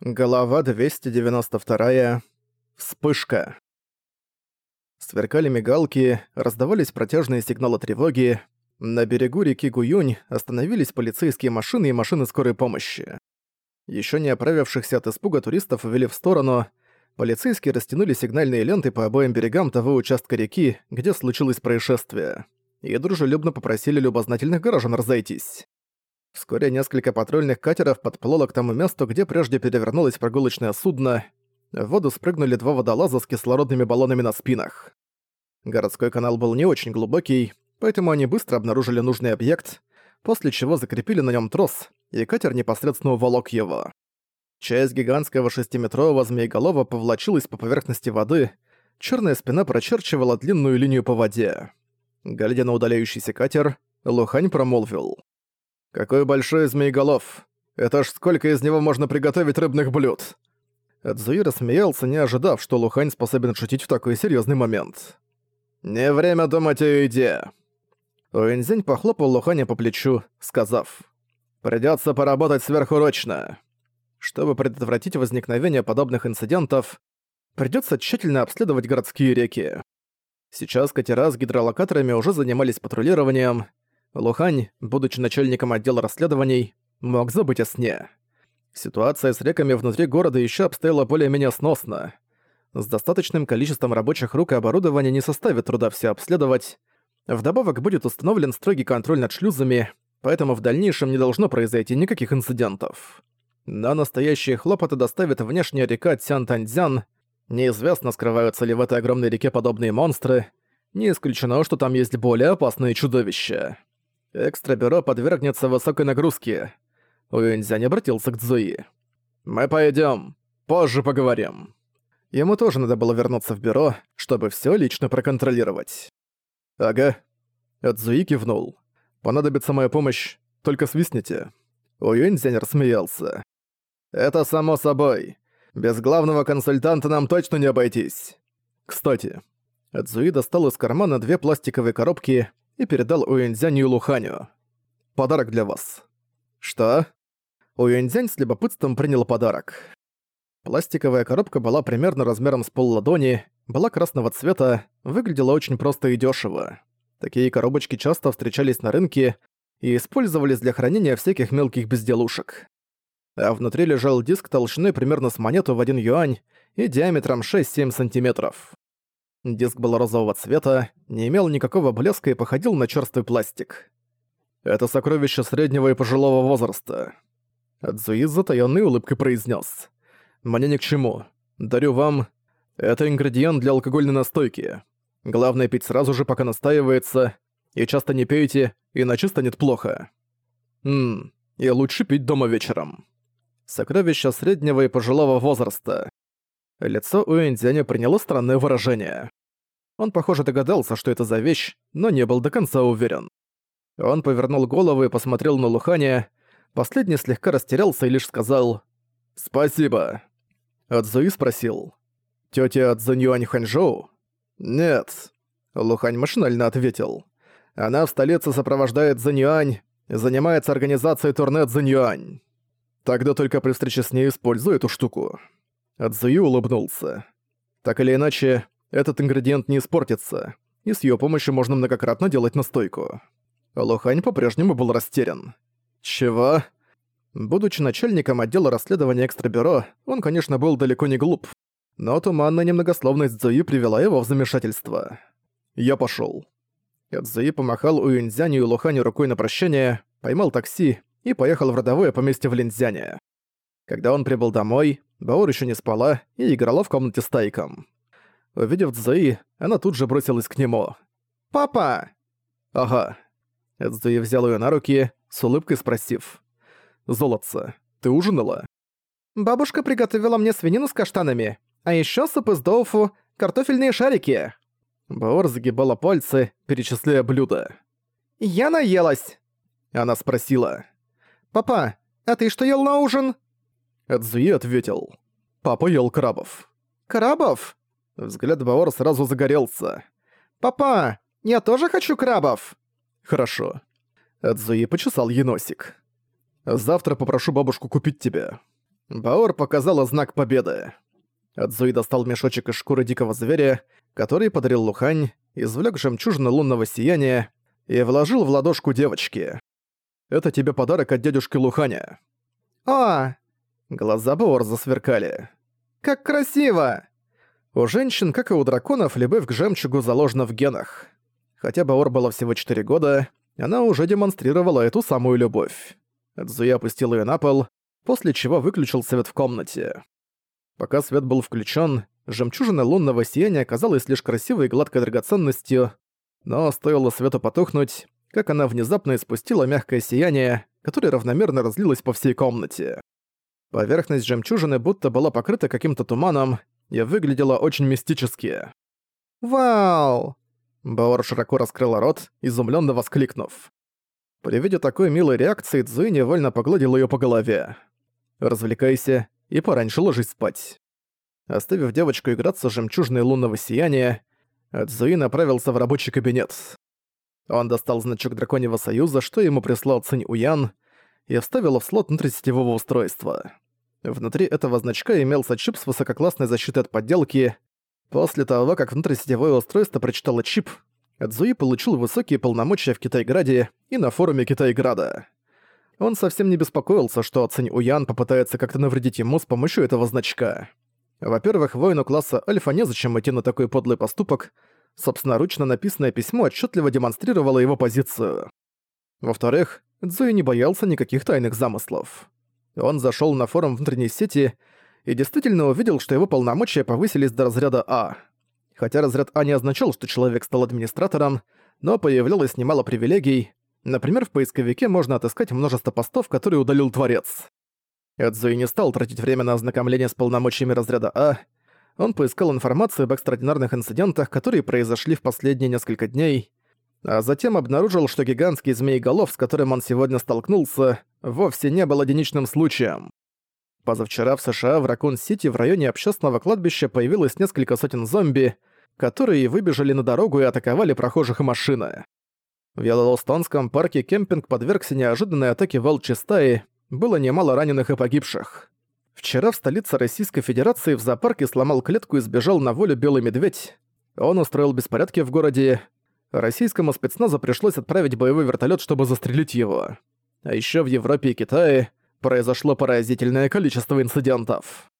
Голова 292. Вспышка. Сверкали мигалки, раздавались протяжные сигналы тревоги. На берегу реки Гуюнь остановились полицейские машины и машины скорой помощи. Еще не оправившихся от испуга туристов ввели в сторону. Полицейские растянули сигнальные ленты по обоим берегам того участка реки, где случилось происшествие. И дружелюбно попросили любознательных горожан разойтись. Вскоре несколько патрульных катеров подплыло к тому месту, где прежде перевернулось прогулочное судно. В воду спрыгнули два водолаза с кислородными баллонами на спинах. Городской канал был не очень глубокий, поэтому они быстро обнаружили нужный объект, после чего закрепили на нем трос, и катер непосредственно уволок его. Часть гигантского шестиметрового змееголова повлачилась по поверхности воды, черная спина прочерчивала длинную линию по воде. Глядя на удаляющийся катер, Лухань промолвил. «Какой большой змееголов! Это ж сколько из него можно приготовить рыбных блюд!» Эдзуи рассмеялся, не ожидав, что Лухань способен шутить в такой серьезный момент. «Не время думать о еде!» Уэнзинь похлопал Луханя по плечу, сказав, «Придётся поработать сверхурочно. Чтобы предотвратить возникновение подобных инцидентов, придётся тщательно обследовать городские реки. Сейчас катера с гидролокаторами уже занимались патрулированием, Лухань, будучи начальником отдела расследований, мог забыть о сне. Ситуация с реками внутри города еще обстояла более-менее сносно. С достаточным количеством рабочих рук и оборудования не составит труда все обследовать. Вдобавок будет установлен строгий контроль над шлюзами, поэтому в дальнейшем не должно произойти никаких инцидентов. Но настоящие хлопоты доставит внешняя река Цян-Таньцзян. Неизвестно, скрываются ли в этой огромной реке подобные монстры. Не исключено, что там есть более опасные чудовища. Экстрабюро подвергнется высокой нагрузке. Уинзянь обратился к Цзуи. «Мы пойдем. Позже поговорим». Ему тоже надо было вернуться в бюро, чтобы все лично проконтролировать. «Ага». Цзуи кивнул. «Понадобится моя помощь, только свистните». Уинзянь рассмеялся. «Это само собой. Без главного консультанта нам точно не обойтись. Кстати». Цзуи достал из кармана две пластиковые коробки и передал Уэнзяню и Луханю. «Подарок для вас». «Что?» Уэнзянь с любопытством принял подарок. Пластиковая коробка была примерно размером с полладони, была красного цвета, выглядела очень просто и дешево. Такие коробочки часто встречались на рынке и использовались для хранения всяких мелких безделушек. А внутри лежал диск толщиной примерно с монету в 1 юань и диаметром 6-7 сантиметров. Диск был розового цвета, не имел никакого блеска и походил на черствый пластик. Это сокровище среднего и пожилого возраста. Цзуи с затаённой улыбкой произнес: «Мне ни к чему. Дарю вам. Это ингредиент для алкогольной настойки. Главное пить сразу же, пока настаивается, и часто не пейте, иначе станет плохо. Ммм, и лучше пить дома вечером. Сокровище среднего и пожилого возраста. Лицо у Эндзяня приняло странное выражение. Он, похоже, догадался, что это за вещь, но не был до конца уверен. Он повернул голову и посмотрел на Луханя. Последний слегка растерялся и лишь сказал «Спасибо». Адзуи спросил «Тётя Цзуньюань Ханчжоу?» «Нет», — Лухань машинально ответил. «Она в столице сопровождает Цзуньюань, занимается организацией турне Цзуньюань. Тогда только при встрече с ней используй эту штуку». Адзуи улыбнулся. Так или иначе, этот ингредиент не испортится, и с её помощью можно многократно делать настойку. Лохань по-прежнему был растерян. Чего? Будучи начальником отдела расследования экстрабюро, он, конечно, был далеко не глуп. Но туманная немногословность Цзуи привела его в замешательство. «Я пошёл». Цзуи помахал Уинзяню и Луханю рукой на прощание, поймал такси и поехал в родовое поместье в Линзяне. Когда он прибыл домой, Баор еще не спала и играла в комнате с Тайком. Увидев Цзуи, она тут же бросилась к нему. «Папа!» «Ага». Цзуи взял ее на руки, с улыбкой спросив. «Золотце, ты ужинала?» «Бабушка приготовила мне свинину с каштанами, а еще суп из доуфу, картофельные шарики». Баор загибала пальцы, перечисляя блюда. «Я наелась!» Она спросила. «Папа, а ты что ел на ужин?» Эдзуи ответил. «Папа ел крабов». «Крабов?» Взгляд Баор сразу загорелся. «Папа, я тоже хочу крабов!» «Хорошо». Эдзуи почесал еносик. «Завтра попрошу бабушку купить тебе». Баор показала знак победы. Адзуи достал мешочек из шкуры дикого зверя, который подарил Лухань, извлек жемчужины лунного сияния и вложил в ладошку девочки. «Это тебе подарок от дядюшки Луханя». «О!» Глаза Баор засверкали. «Как красиво!» У женщин, как и у драконов, любовь к жемчугу заложена в генах. Хотя Баор было всего 4 года, она уже демонстрировала эту самую любовь. Цзуи опустил ее на пол, после чего выключил свет в комнате. Пока свет был включен, жемчужина лунного сияния оказалась лишь красивой и гладкой драгоценностью, но стоило свету потухнуть, как она внезапно испустила мягкое сияние, которое равномерно разлилось по всей комнате. Поверхность жемчужины будто была покрыта каким-то туманом и выглядела очень мистически. «Вау!» Баор широко раскрыла рот, изумленно воскликнув. При виде такой милой реакции Цзуи невольно погладил ее по голове. «Развлекайся и пораньше ложись спать». Оставив девочку играться с жемчужной лунного сияния, Цзуи направился в рабочий кабинет. Он достал значок Драконьего Союза, что ему прислал Цинь Уян, и вставил в слот внутрисетевого устройства. Внутри этого значка имелся чип с высококлассной защитой от подделки, После того, как внутрисетевое устройство прочитало чип, Цзуи получил высокие полномочия в Китайграде и на форуме Китайграда. Он совсем не беспокоился, что Цинь Уян попытается как-то навредить ему с помощью этого значка. Во-первых, воину класса Альфа незачем идти на такой подлый поступок, собственноручно написанное письмо отчетливо демонстрировало его позицию. Во-вторых, Цзуи не боялся никаких тайных замыслов. Он зашел на форум внутренней сети и действительно увидел, что его полномочия повысились до разряда А. Хотя разряд А не означал, что человек стал администратором, но появлялось немало привилегий. Например, в поисковике можно отыскать множество постов, которые удалил Творец. Эдзуи не стал тратить время на ознакомление с полномочиями разряда А. Он поискал информацию об экстраординарных инцидентах, которые произошли в последние несколько дней, а затем обнаружил, что гигантский змей-голов, с которым он сегодня столкнулся, вовсе не был единичным случаем. Позавчера в США в Ракун-Сити в районе общественного кладбища появилось несколько сотен зомби, которые выбежали на дорогу и атаковали прохожих и машины. В Йеллоустонском парке кемпинг подвергся неожиданной атаке волчьей стаи, было немало раненых и погибших. Вчера в столице Российской Федерации в зоопарке сломал клетку и сбежал на волю белый медведь. Он устроил беспорядки в городе. Российскому спецназу пришлось отправить боевой вертолет, чтобы застрелить его. А еще в Европе и Китае произошло поразительное количество инцидентов.